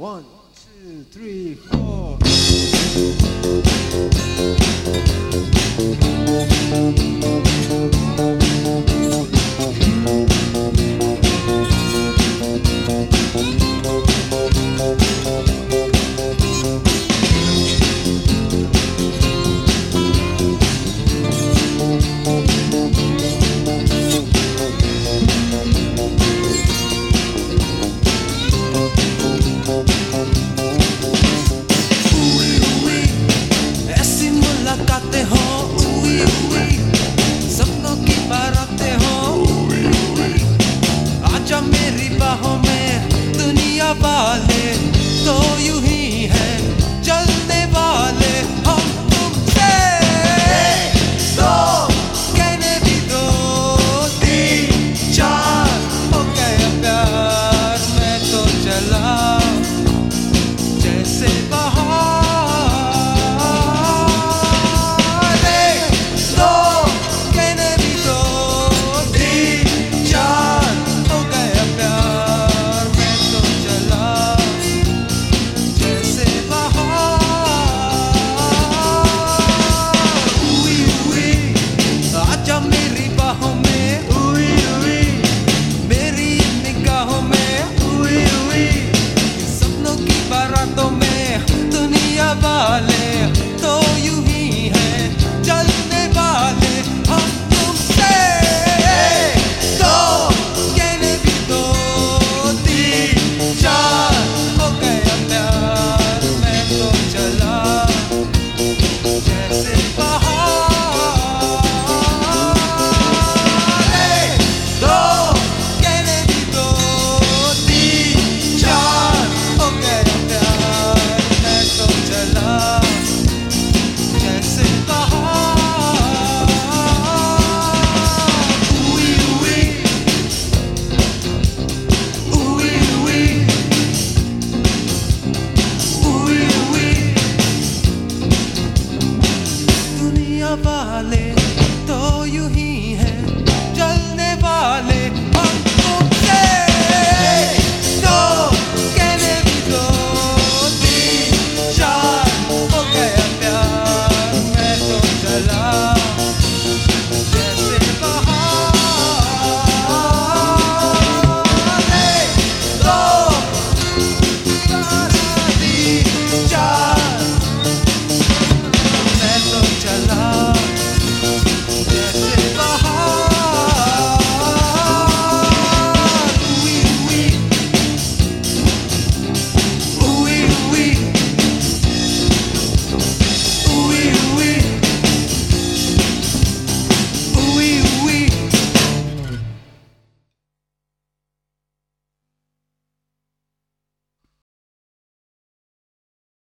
One, two, three. بال youth